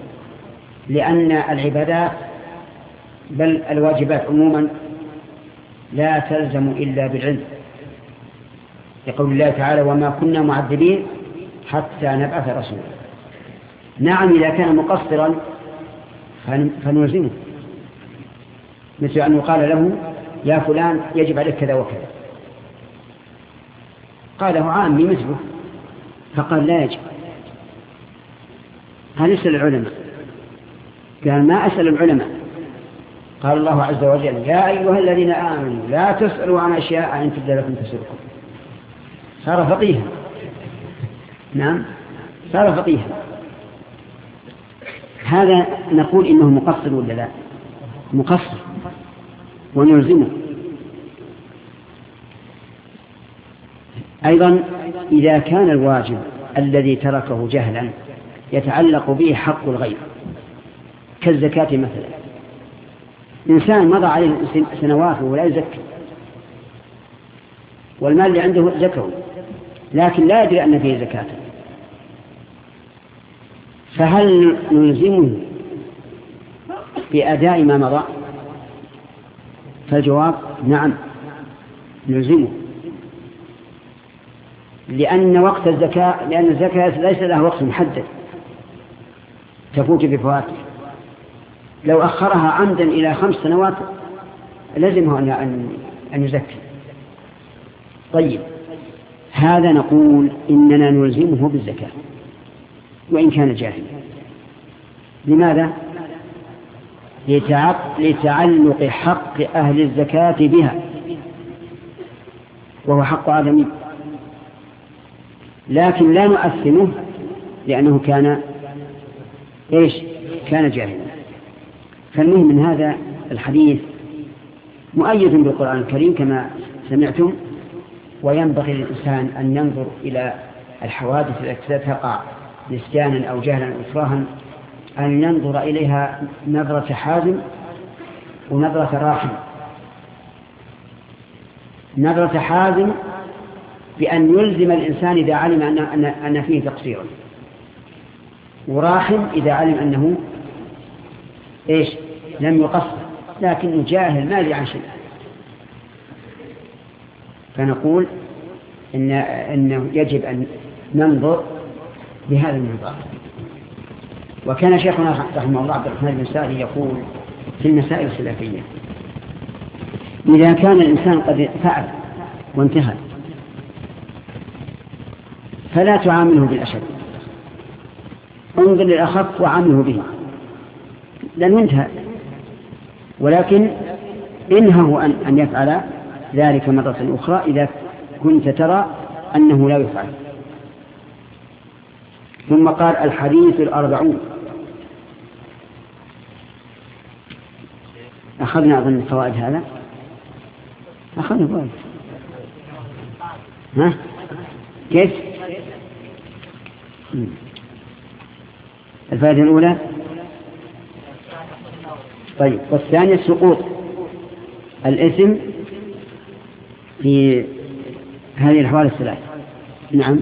Speaker 1: لأن العبادات بل الواجبات عموما لا تلزم إلا بالعلم. لقول الله تعالى وما كنا معذبين حتى نبعث رسولا. نعم إذا كان مقصرا فنلزمه. مثل أن يقال له يا فلان يجب عليك كذا وكذا. قاله عامي مثله فقال لا يجب. هل يسأل العلماء. قال ما أسأل العلماء؟ قال الله عز وجل يا أيها الذين آمنوا لا تسألوا عن أشياء أن تبدأ لكم تسألكم صار فقيها. نعم صار فقيها. هذا نقول إنه مقصر ولا لا؟ مقصر. ونلزمه. أيضا إذا كان الواجب الذي تركه جهلا يتعلق به حق الغير كالزكاة مثلا. إنسان مضى عليه سنوات ولا يزكي والمال اللي عنده زكوا لكن لا يدري أن فيه زكاة. فهل نلزمه بأداء ما مضى؟ فالجواب نعم نلزمه. لأن وقت الزكاة لأن الزكاة ليس لها وقت محدد. تفوت بفواته لو أخرها عمدا إلى خمس سنوات لزمه أن أن يزكي. طيب هذا نقول إننا نلزمه بالزكاة. وإن كان جاهلا. لماذا؟ لتعلق حق أهل الزكاة بها. وهو حق آدمي لكن لا نؤثمه لأنه كان إيش؟ كان جاهلا. فالمهم من هذا الحديث مؤيد بالقرآن الكريم كما سمعتم وينبغي للإنسان أن ينظر إلى الحوادث التي تقع نسيانا أو جهلا أو إكراها أن ينظر إليها نظرة حازم ونظرة راحم. نظرة حازم بأن يلزم الإنسان إذا علم أن, أن, فيه تقصيرا. وراحم إذا علم أنه إيش؟ لم يقصر. لكنه جاهل ما لي عن شيء. فنقول إن إنه يجب أن ننظر بهذا المنظار وكان شيخنا رحمه الله عبد الرحمن بن سعدي يقول في المسائل الخلافية إذا كان الإنسان قد فعل وانتهى فلا تعامله بالأشد. انظر للأخف وعامله به. لأنه انتهى ولكن انهه أن, أن يفعل ذلك مرة أخرى إذا كنت ترى أنه لا يفعل. ثم قال الحديث الأربعون. أخذنا أظن فوائد هذا. أخذنا فوائد. ها؟ كيف؟ الفائدة الأولى؟ طيب والثانية السقوط. الاسم في هذه الأحوال الثلاث نعم.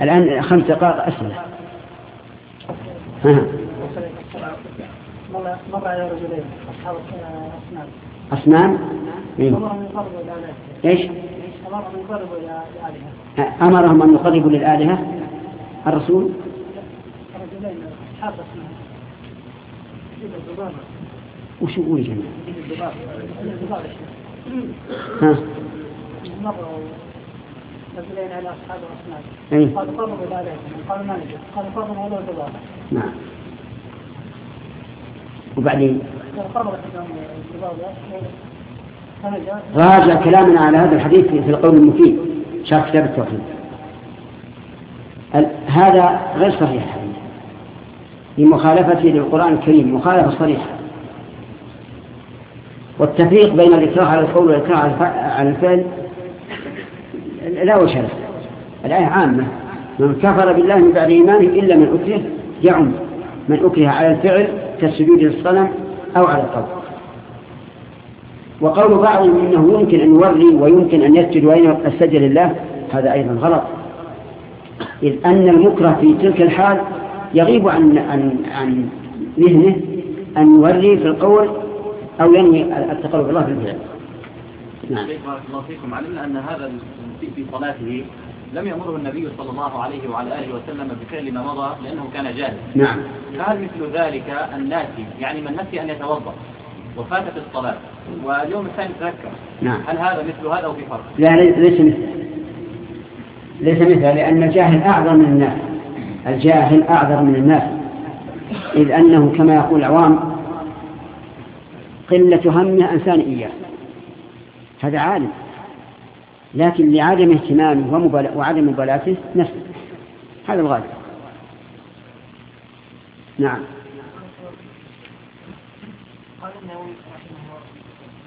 Speaker 1: الآن خمس دقائق أسئلة. مر على رجلين أصحاب؟ إيه. إيش؟ أمرهم يقربوا الآلهة أمرهم أن يقربوا للآلهة الرسول رجلين أصحاب وش يقول جماعة؟ ها؟ على أصحاب الأصنام إيه. قالوا ما نجد. قالوا قربوا ولو نعم. وبعدين؟ راجع كلامنا على هذا الحديث في القول المفيد شرح كتاب التوحيد. هذا غير صحيح. الحديث في مخالفته للقرآن الكريم مخالفة صريحة. والتفريق بين الإكراه على القول والإكراه على الفعل لا وجه له الآية عامة. من كفر بالله من بعد إيمانه إلا من أكره يعم. من أكره على الفعل كالسجود للصنم أو على القول وقول بعضهم إنه يمكن أن يوري ويمكن أن يسجد وأن السجد لله هذا أيضا غلط. إذ أن المكره في تلك الحال يغيب عن عن عن ذهنه أن يوري في القول أو ينوي التقرب الله في الفعل.
Speaker 2: نعم. بارك الله فيكم. علمنا أن هذا في صلاته لم يأمره النبي صلى الله عليه وعلى آله وسلم بفعل ما مضى لأنه كان جاهل.
Speaker 1: نعم.
Speaker 2: فهل مثل ذلك الناسي يعني من نسي أن يتوضأ وفاتت الصلاة واليوم الثاني تذكر.
Speaker 1: نعم.
Speaker 2: هل هذا مثل هذا أو في فرق؟
Speaker 1: لا ليس مثل. ليس مثل لأن الجاهل أعظم من الناس. الجاهل أعذر من الناس. إذ أنه كما يقول العوام قلة همه أنسان إياه. هذا عالم. لكن لعدم اهتمامه وعدم مبالاته نفسه هذا الغالب. نعم. قال النووي رحمه الله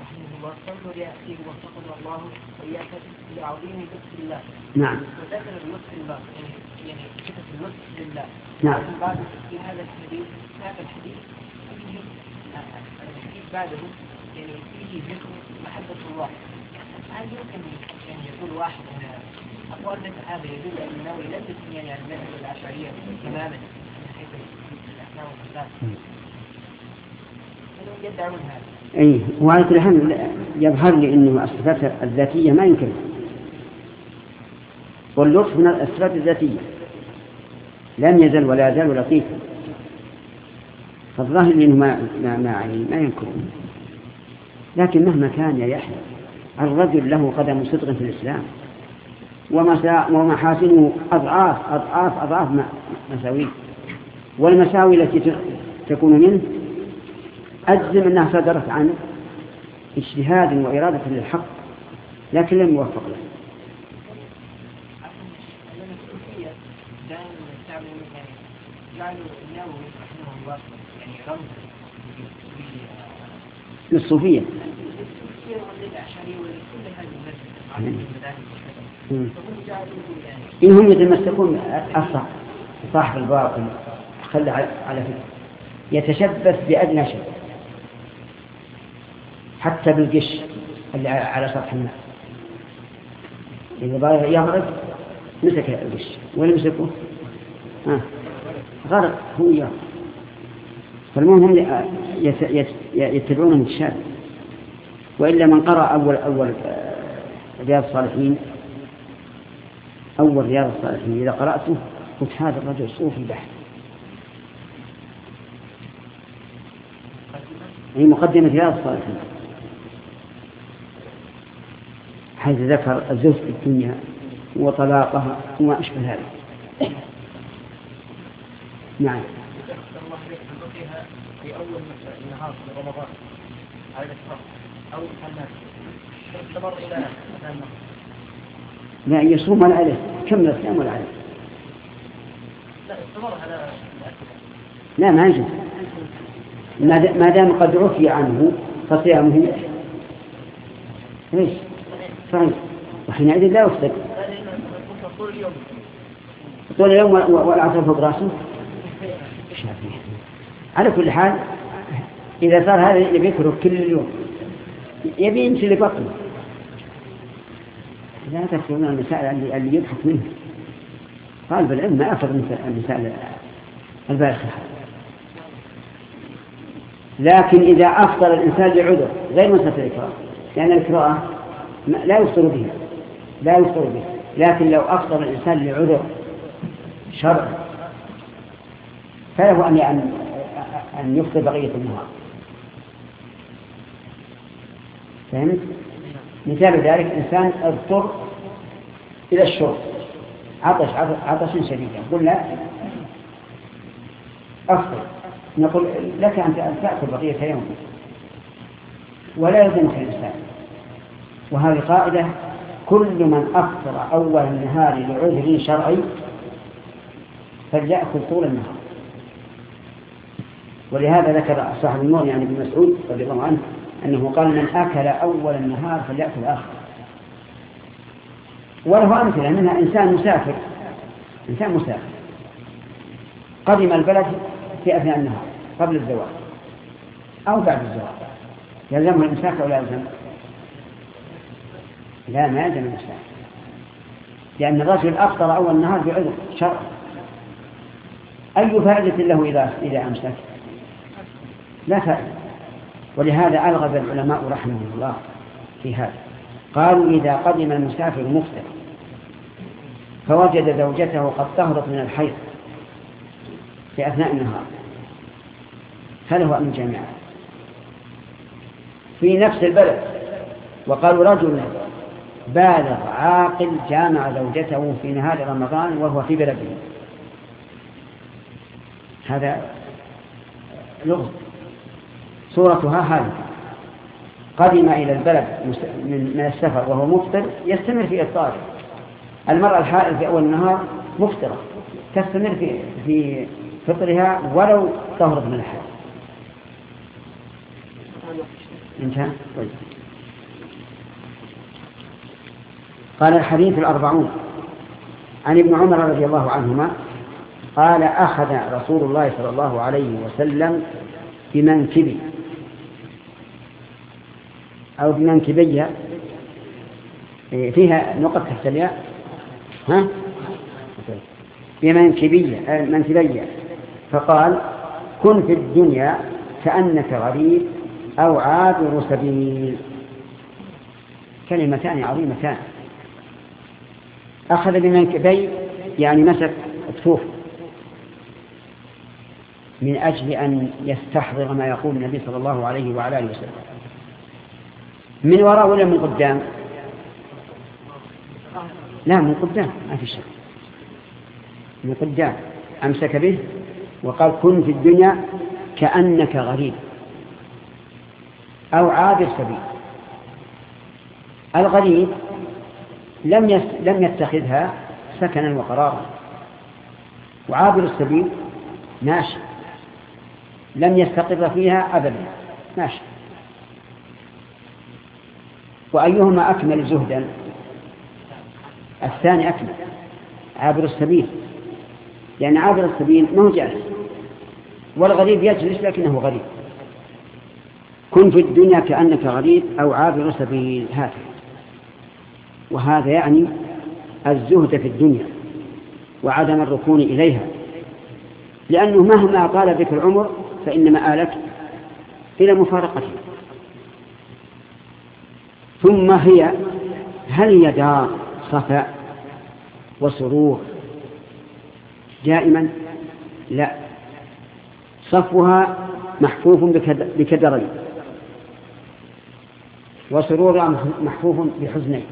Speaker 1: رحمه الله صلوا لأخيه وفقد الله وإياك لعظيم لطف الله. نعم. وذكر اللطف الله يعني يعني صفة اللطف لله. نعم. بعد في هذا الحديث هذا الحديث فيه الحديث بعده يعني فيه ذكر هل يمكن أن واحد أن أقوال مثل هذا يدل أن النووي لم يعني الأشعرية من حيث الأحكام يدعون هذا أي وعلى كل حال يظهر لي أنه الصفات الذاتية ما يمكن. واللطف من الصفات الذاتية. لم يزل ولا يزال لطيفا فالظاهر انه ما ما ما, يعني ما ينكرون لكن مهما كان يا يحيى الرجل له قدم صدق في الإسلام. ومحاسنه أضعاف أضعاف أضعاف مساويه والمساوي التي تكون منه أجزم أنها صدرت عن اجتهاد وإرادة للحق لكن لم يوفق له. للصوفية. إنهم يتمسكون أصح صاحب الباطل خلى على فكرة. يتشبث بأدنى شيء. حتى بالقش اللي على سطح الماء إذا يغرق مسك القش وين مسكه؟ ها غرق هو يغرق فالمهم هم يتبعون المتشابه وإلا من قرأ أول أول آه، رياض الصالحين أول رياض الصالحين إذا قرأته قلت هذا الرجل صوفي بحت هي مقدمة رياض الصالحين. حيث ذكر الزوج في الدنيا وطلاقها وما أشبه هذا نعم. في أول النهار في رمضان. على الإسراء أو الناس استمر إلى لا يصوم ولا عليه. كمل الصيام ولا عليه؟ لا استمر على لا ما يجوز ما دام قد عفي عنه فصيامه إيش صحيح وحينئذ لا يفسد. طول اليوم. طول اليوم والعصر فوق رأسه؟ على كل حال إذا صار هذا يبي يترك كل اليوم. يبي يمشي لبطنه لا تكتبون المسائل اللي, اللي يضحك منه. طالب العلم ما أخذ المسائل الباخرة لكن إذا أفطر الإنسان لعذر غير مسألة الإكراه لأن الإكراه لا يفطر به لا يفطر به لكن لو أفطر الإنسان لعذر شرعي فله أن أن يفطر بقية النهار. فهمت؟ مثال ذلك إنسان اضطر إلى الشرب. عطش عطش شديدا. قلنا أفطر نقول لك أن تأكل بقية يوم. ولا يلزمك الإنسان. وهذه قاعدة كل من أفطر أول النهار لعذر شرعي فليأكل طول النهار. ولهذا ذكر صاحب النور يعني ابن مسعود رضي الله عنه أنه قال من أكل أول النهار فليأكل آخر. وله أمثلة منها إنسان مسافر إنسان مسافر. قدم البلد في أثناء النهار قبل الزواج أو بعد الزواج. يلزمه الإمساك أو لا يلزم لا ما يلزم الإمساك لأن الرجل أفطر أول النهار بعذر شرع أي فائدة له إذا إذا أمسك؟ لا فائدة. ولهذا ألغز العلماء رحمه الله في هذا. قالوا إذا قدم المسافر مفطر فوجد زوجته قد طهرت من الحيض في أثناء النهار. هل هو أم جامعة في نفس البلد. وقالوا رجل بالغ عاقل جامع زوجته في نهار رمضان وهو في بلده. هذا لغز. صورتها هذه. قدم إلى البلد من السفر وهو مفطر يستمر في إفطاره. المرأة الحائل في أول النهار مفطرة. تستمر في في فطرها ولو طهرت من الحائل انتهى. طيب. قال الحديث الأربعون. عن ابن عمر رضي الله عنهما قال أخذ رسول الله صلى الله عليه وسلم بمنكبي أو بمنكبي إيه، فيها نقطة تحت الياء. ها؟ بمنكبية آه، منكبية فقال كن في الدنيا كأنك غريب أو عابر سبيل. كلمتان عظيمتان. أخذ بمنكبي يعني مسك كفوف من أجل أن يستحضر ما يقول النبي صلى الله عليه وعلى آله وسلم. من وراء ولا من قدام؟ لا من قدام ما في شك. من قدام. أمسك به وقال كن في الدنيا كأنك غريب أو عابر سبيل. الغريب لم لم يتخذها سكنا وقرارا. وعابر السبيل ماشي لم يستقر فيها أبدا ماشي وأيهما أكمل زهدا؟ الثاني أكمل. عابر السبيل. لأن عابر السبيل ما هو جالس والغريب يجلس لكنه غريب. كن في الدنيا كأنك غريب أو عابر سبيل هذا. وهذا يعني الزهد في الدنيا وعدم الركون إليها. لأنه مهما طال بك العمر فإن مآلك إلى مفارقته. ثم هي هل هي دار صفاء وسرور دائما؟ لا. صفوها محفوف بكدرين. وسرورها محفوف بحزنين.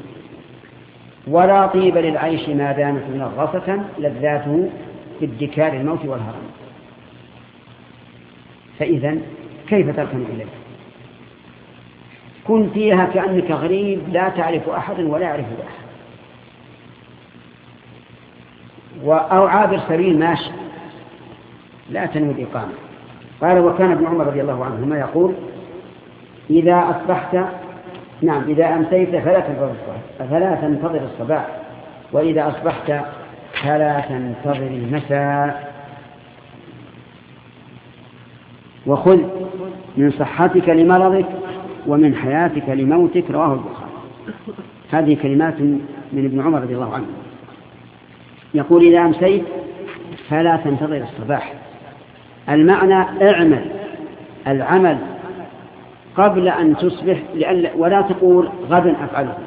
Speaker 1: ولا طيب للعيش ما دامت منغصة لذاته بادكار الموت والهرم. فإذا كيف تركن إليه؟ كن فيها كأنك غريب لا تعرف أحدا ولا يعرف أحد أو عابر سبيل ماشي. لا تنوي الإقامة. قال وكان ابن عمر رضي الله عنهما يقول إذا أصبحت نعم إذا أمسيت فلا تنتظر الصباح فلا تنتظر الصباح وإذا أصبحت فلا تنتظر المساء. وخذ من صحتك لمرضك ومن حياتك لموتك رواه البخاري. هذه كلمات من ابن عمر رضي الله عنه. يقول إذا أمسيت فلا تنتظر الصباح. المعنى اعمل العمل قبل أن تصبح لأن ولا تقول غدا أفعله.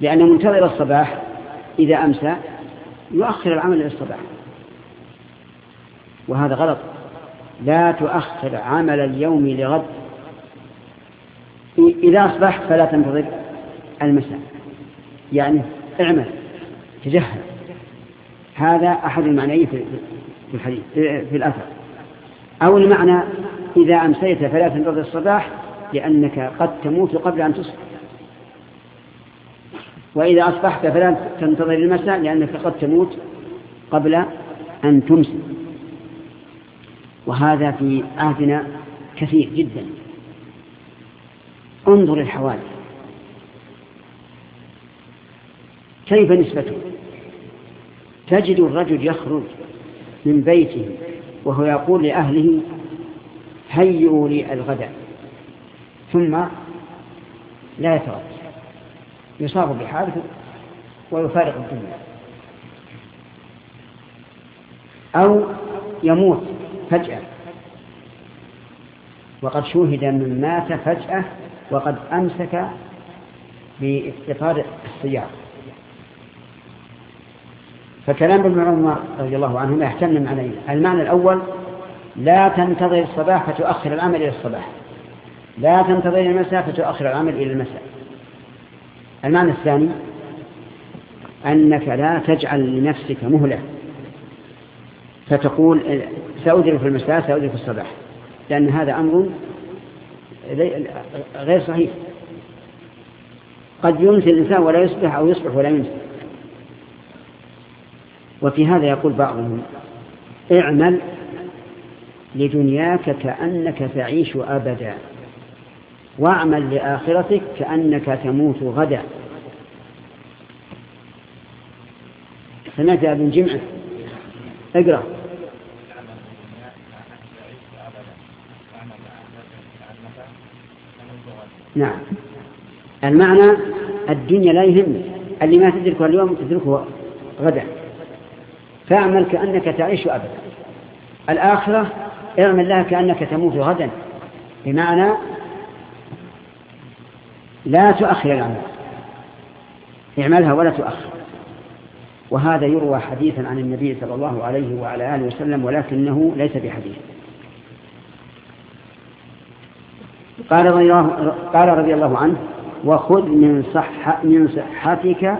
Speaker 1: لأن منتظر الصباح إذا أمسى يؤخر العمل إلى الصباح. وهذا غلط. لا تؤخر عمل اليوم لغد إذا أصبحت فلا تنتظر المساء. يعني اعمل تجهل. هذا أحد المعنيين في الحديث في الأثر. أو المعنى إذا أمسيت فلا تنتظر الصباح لأنك قد تموت قبل أن تصبح وإذا أصبحت فلا تنتظر المساء لأنك قد تموت قبل أن تمسي. وهذا في عهدنا كثير جدا. انظر الحوادث. كيف نسبته تجد الرجل يخرج من بيته وهو يقول لأهله هيئوا لي الغداء. ثم لا يترك. يصاب بحادث ويفارق الدنيا. أو يموت فجأة. وقد شوهد من مات فجأة وقد أمسك بإطار السيارة فكلام ابن عمر رضي الله عنهما يحتمل معنيين المعنى الأول لا تنتظر الصباح فتؤخر العمل إلى الصباح. لا تنتظر المساء فتؤخر العمل إلى المساء. المعنى الثاني أنك لا تجعل لنفسك مهلة. فتقول سأدرك المساء سأدرك الصباح. لأن هذا أمر غير صحيح. قد يمسي الإنسان ولا يصبح أو يصبح ولا يمسي. وفي هذا يقول بعضهم اعمل لدنياك كأنك تعيش أبدا واعمل لآخرتك كأنك تموت غدا. سمعت ابن جمعة؟ اقرأ. نعم. المعنى الدنيا لا يهم. اللي ما تدركه اليوم تدركه غدا. فاعمل كأنك تعيش أبدا. الآخرة اعمل لها كأنك تموت غدا. بمعنى لا تؤخر العمل. اعملها ولا تؤخر. وهذا يروى حديثا عن النبي صلى الله عليه وعلى آله وسلم ولكنه ليس بحديث. قال رضي الله, قال رضي الله عنه وخذ من, صح من صحتك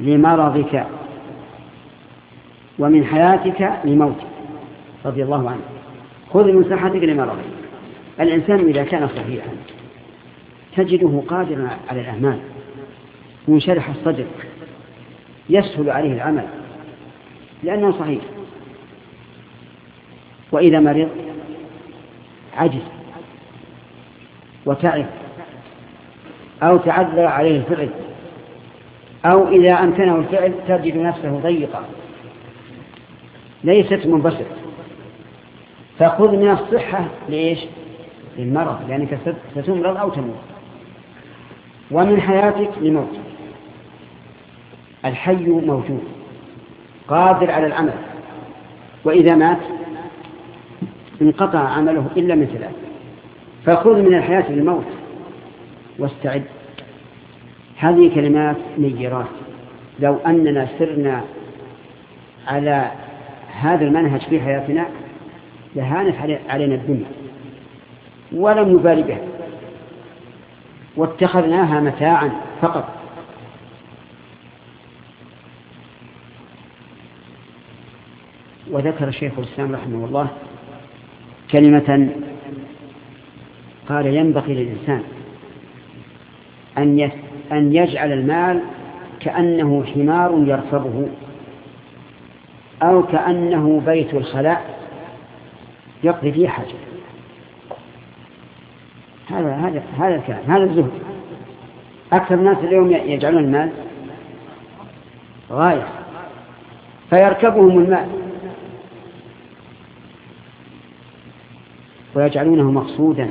Speaker 1: لمرضك ومن حياتك لموتك. رضي الله عنه. خذ من صحتك لمرضك. الإنسان إذا كان صحيحا تجده قادرا على الأعمال منشرح الصدر يسهل عليه العمل لأنه صحيح. وإذا مرض عجز. وتعب أو تعذر عليه الفعل. أو إذا أمكنه الفعل تجد نفسه ضيقا. ليست منبسط فخذ من الصحة لإيش؟ للمرض. لأنك ستمرض أو تموت. ومن حياتك لموتك الحي موجود. قادر على العمل. وإذا مات انقطع عمله إلا من ثلاث فخذ من الحياة للموت واستعد. هذه كلمات نيرات لو أننا سرنا على هذا المنهج في حياتنا لهانت علينا الدنيا. ولم نبالي بها واتخذناها متاعا فقط. وذكر الشيخ الإسلام رحمه الله كلمة قال ينبغي للإنسان أن يجعل المال كأنه حمار يركبه أو كأنه بيت الخلاء يقضي فيه حاجة. هذا هذا هذا الكلام هذا الزهد. أكثر الناس اليوم يجعلون المال غاية فيركبهم المال ويجعلونه مقصودا.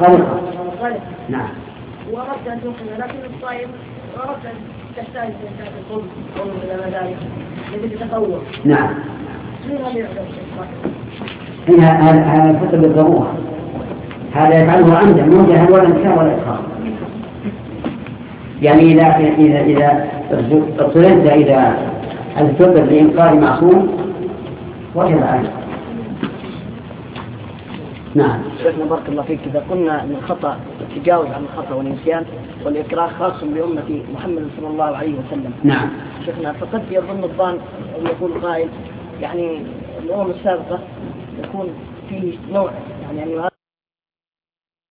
Speaker 1: غرق نعم. وأردت أن تنقذ لكن الصائم وأردت أن تحتاج إلى القلب أو إلى ما ذلك الذي تتطور نعم. هنا هذا الفقه بالضرورة هذا يفعله عمدا مو جهل ولا انكار ولا إكراه يعني إذا إذا إذا اضطررت إلى الفقه لإنكار معصوم وجب عليه. نعم.
Speaker 5: شيخنا بارك الله فيك إذا قلنا أن الخطأ التجاوز عن الخطأ والنسيان والإكراه خاص بأمة محمد صلى الله عليه وسلم.
Speaker 1: نعم.
Speaker 5: شيخنا فقد يظن الظان أو يقول قائل يعني الأمم السابقة يكون فيه نوع يعني, يعني